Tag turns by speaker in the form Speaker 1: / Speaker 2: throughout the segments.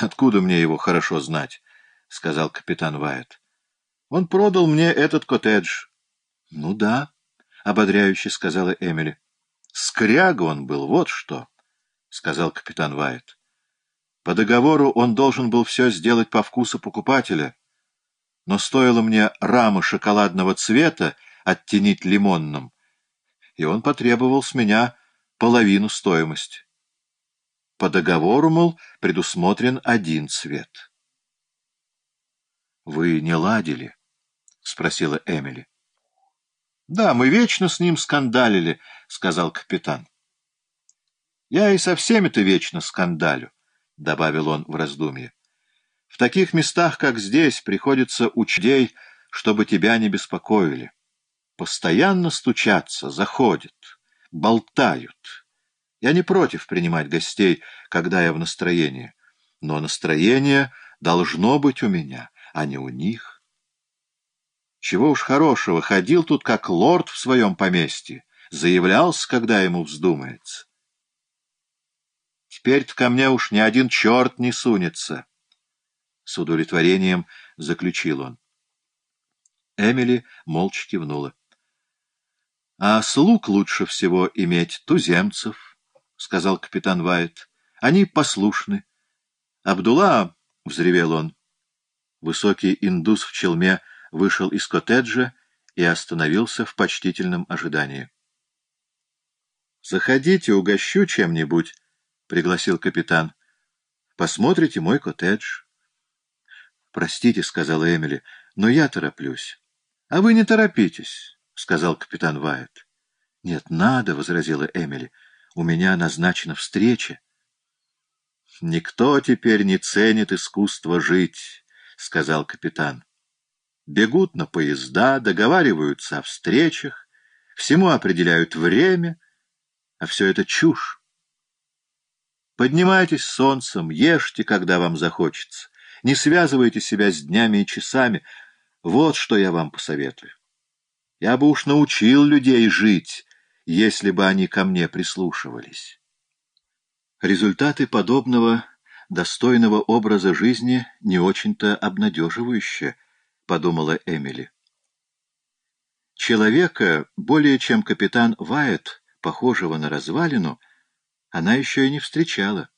Speaker 1: Откуда мне его хорошо знать? — сказал капитан Вайет. — Он продал мне этот коттедж. — Ну да, — ободряюще сказала Эмили. — Скряга он был, вот что, — сказал капитан Вайет. По договору он должен был все сделать по вкусу покупателя, но стоило мне рамы шоколадного цвета оттенить лимонным, и он потребовал с меня половину стоимости. По договору, мол, предусмотрен один цвет. — Вы не ладили? — спросила Эмили. — Да, мы вечно с ним скандалили, — сказал капитан. — Я и со всеми-то вечно скандалю, — добавил он в раздумье. — В таких местах, как здесь, приходится учдей, чтобы тебя не беспокоили. Постоянно стучатся, заходят, болтают. Я не против принимать гостей, когда я в настроении, но настроение должно быть у меня, а не у них. Чего уж хорошего, ходил тут как лорд в своем поместье, заявлялся, когда ему вздумается. Теперь-то ко мне уж ни один черт не сунется. С удовлетворением заключил он. Эмили молча кивнула. — А слуг лучше всего иметь туземцев, — сказал капитан Вайт. — Они послушны. — Абдулла, — взревел он. Высокий индус в челме вышел из коттеджа и остановился в почтительном ожидании. — Заходите, угощу чем-нибудь, — пригласил капитан. — Посмотрите мой коттедж. — Простите, — сказала Эмили, — но я тороплюсь. — А вы не торопитесь, — сказал капитан Вайт. — Нет, надо, — возразила Эмили. — у меня назначена встреча. — Никто теперь не ценит искусство жить, — сказал капитан. Бегут на поезда, договариваются о встречах, всему определяют время, а все это чушь. Поднимайтесь солнцем, ешьте, когда вам захочется, не связывайте себя с днями и часами. Вот что я вам посоветую. Я бы уж научил людей жить, если бы они ко мне прислушивались. Результаты подобного достойного образа жизни не очень-то обнадеживающие, подумала Эмили. Человека, более чем капитан Вайет, похожего на развалину, она еще и не встречала.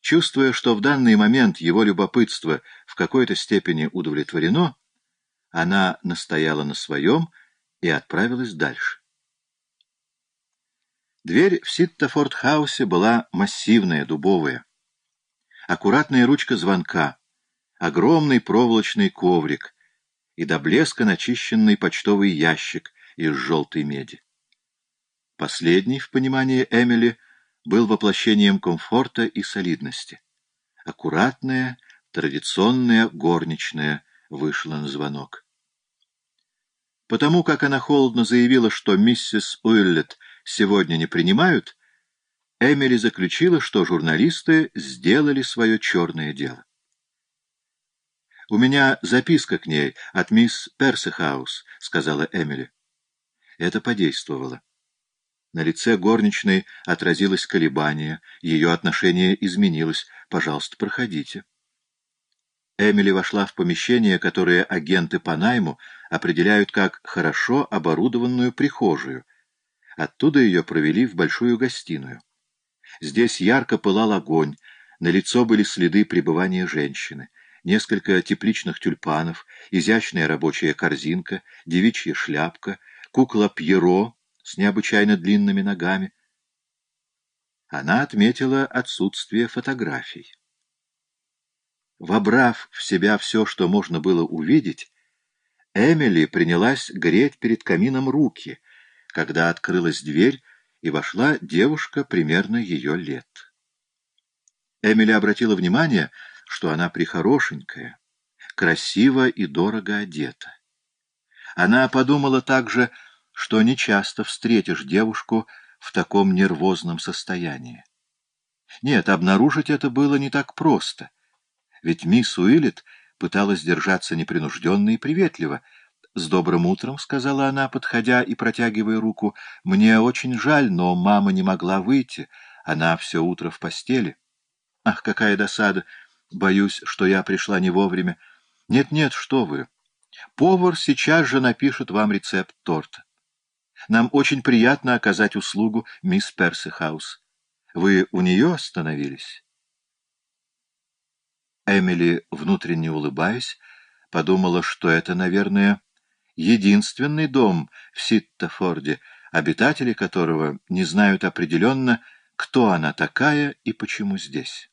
Speaker 1: Чувствуя, что в данный момент его любопытство в какой-то степени удовлетворено, она настояла на своем и отправилась дальше. Дверь в Ситтофорд-хаусе была массивная, дубовая. Аккуратная ручка звонка, огромный проволочный коврик и до блеска начищенный почтовый ящик из желтой меди. Последний, в понимании Эмили, был воплощением комфорта и солидности. Аккуратная, традиционная горничная вышла на звонок. Потому как она холодно заявила, что миссис Уиллет сегодня не принимают, Эмили заключила, что журналисты сделали свое черное дело. «У меня записка к ней от мисс Персихаус», — сказала Эмили. Это подействовало. На лице горничной отразилось колебание, ее отношение изменилось. «Пожалуйста, проходите». Эмили вошла в помещение, которое агенты по найму определяют как хорошо оборудованную прихожую, Оттуда ее провели в большую гостиную. Здесь ярко пылал огонь, на лицо были следы пребывания женщины, несколько тепличных тюльпанов, изящная рабочая корзинка, девичья шляпка, кукла Пьеро с необычайно длинными ногами. Она отметила отсутствие фотографий. Вобрав в себя все, что можно было увидеть, Эмили принялась греть перед камином руки — когда открылась дверь, и вошла девушка примерно ее лет. Эмили обратила внимание, что она прихорошенькая, красиво и дорого одета. Она подумала также, что нечасто встретишь девушку в таком нервозном состоянии. Нет, обнаружить это было не так просто, ведь мисс Уиллет пыталась держаться непринужденно и приветливо, «С добрым утром», — сказала она, подходя и протягивая руку. «Мне очень жаль, но мама не могла выйти. Она все утро в постели». «Ах, какая досада! Боюсь, что я пришла не вовремя. Нет-нет, что вы. Повар сейчас же напишет вам рецепт торта. Нам очень приятно оказать услугу мисс Персихаус. Вы у нее остановились?» Эмили, внутренне улыбаясь, подумала, что это, наверное, единственный дом в Ситтофорде, обитатели которого не знают определенно, кто она такая и почему здесь.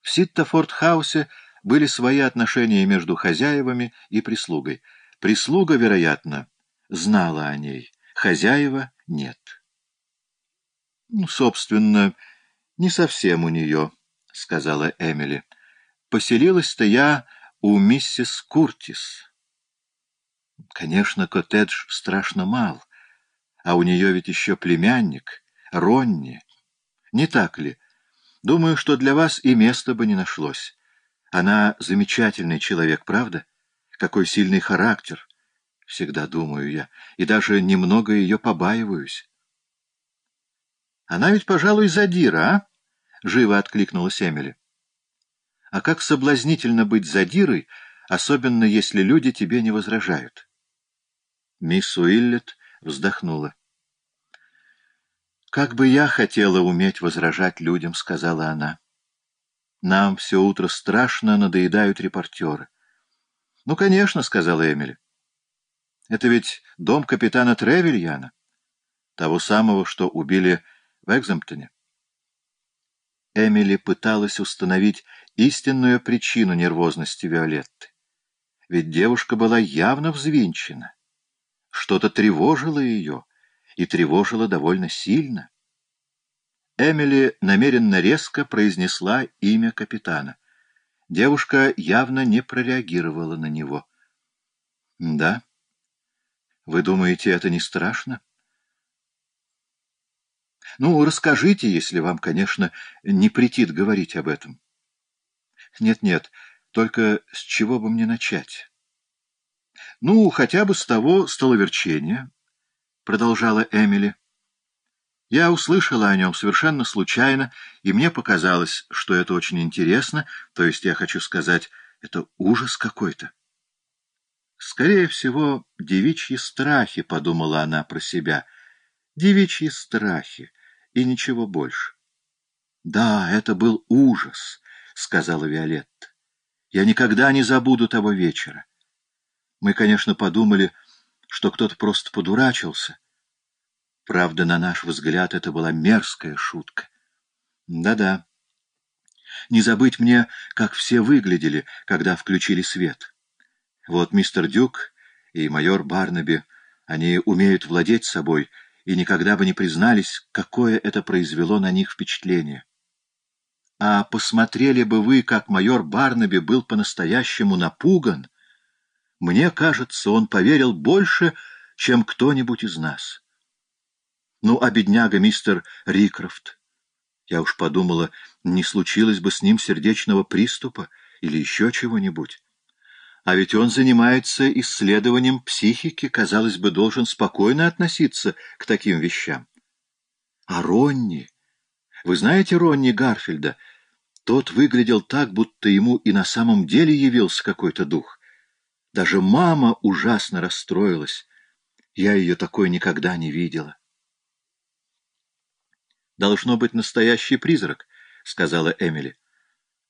Speaker 1: В Ситтофорд-хаусе были свои отношения между хозяевами и прислугой. Прислуга, вероятно, знала о ней, хозяева — нет. Ну, собственно, не совсем у нее, — сказала Эмили. Поселилась-то я у миссис Куртис. Конечно, коттедж страшно мал, а у нее ведь еще племянник, Ронни. Не так ли? Думаю, что для вас и места бы не нашлось. Она замечательный человек, правда? Какой сильный характер. Всегда думаю я, и даже немного ее побаиваюсь. Она ведь, пожалуй, задира, а? Живо откликнулась Эмили. А как соблазнительно быть задирой, особенно если люди тебе не возражают. Мисс Уиллет вздохнула. «Как бы я хотела уметь возражать людям», — сказала она. «Нам все утро страшно надоедают репортеры». «Ну, конечно», — сказала Эмили. «Это ведь дом капитана Тревельяна, того самого, что убили в Экземптоне». Эмили пыталась установить истинную причину нервозности Виолетты. Ведь девушка была явно взвинчена. Что-то тревожило ее, и тревожило довольно сильно. Эмили намеренно резко произнесла имя капитана. Девушка явно не прореагировала на него. «Да? Вы думаете, это не страшно?» «Ну, расскажите, если вам, конечно, не претит говорить об этом». «Нет-нет, только с чего бы мне начать?» «Ну, хотя бы с того столоверчения», — продолжала Эмили. «Я услышала о нем совершенно случайно, и мне показалось, что это очень интересно, то есть, я хочу сказать, это ужас какой-то». «Скорее всего, девичьи страхи», — подумала она про себя, — «девичьи страхи, и ничего больше». «Да, это был ужас», — сказала Виолетта. «Я никогда не забуду того вечера. Мы, конечно, подумали, что кто-то просто подурачился. Правда, на наш взгляд, это была мерзкая шутка. Да-да. Не забыть мне, как все выглядели, когда включили свет. Вот мистер Дюк и майор Барнаби, они умеют владеть собой и никогда бы не признались, какое это произвело на них впечатление. А посмотрели бы вы, как майор Барнаби был по-настоящему напуган, мне кажется, он поверил больше, чем кто-нибудь из нас. Ну, а бедняга мистер Рикрофт? Я уж подумала, не случилось бы с ним сердечного приступа или еще чего-нибудь. А ведь он занимается исследованием психики, казалось бы, должен спокойно относиться к таким вещам. А Ронни... Вы знаете Ронни Гарфильда? Тот выглядел так, будто ему и на самом деле явился какой-то дух. Даже мама ужасно расстроилась. Я ее такой никогда не видела. «Должно быть настоящий призрак», — сказала Эмили.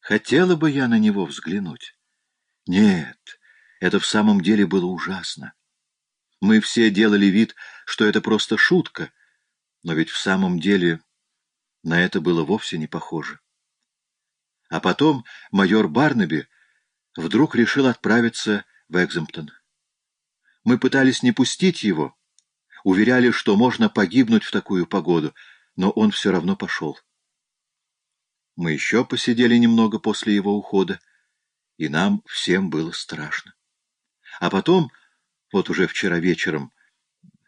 Speaker 1: «Хотела бы я на него взглянуть». «Нет, это в самом деле было ужасно. Мы все делали вид, что это просто шутка, но ведь в самом деле на это было вовсе не похоже. А потом майор Барнаби вдруг решил отправиться в Экземптон. Мы пытались не пустить его, уверяли, что можно погибнуть в такую погоду, но он все равно пошел. Мы еще посидели немного после его ухода, и нам всем было страшно. А потом, вот уже вчера вечером,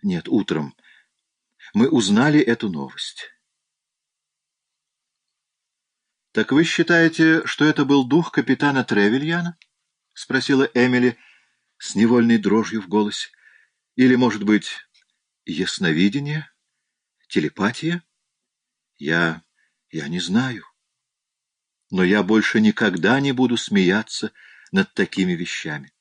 Speaker 1: нет, утром, мы узнали эту новость. «Так вы считаете, что это был дух капитана Тревельяна?» — спросила Эмили, — с невольной дрожью в голосе. Или, может быть, ясновидение? Телепатия? Я... я не знаю. но я больше никогда не буду смеяться над такими вещами.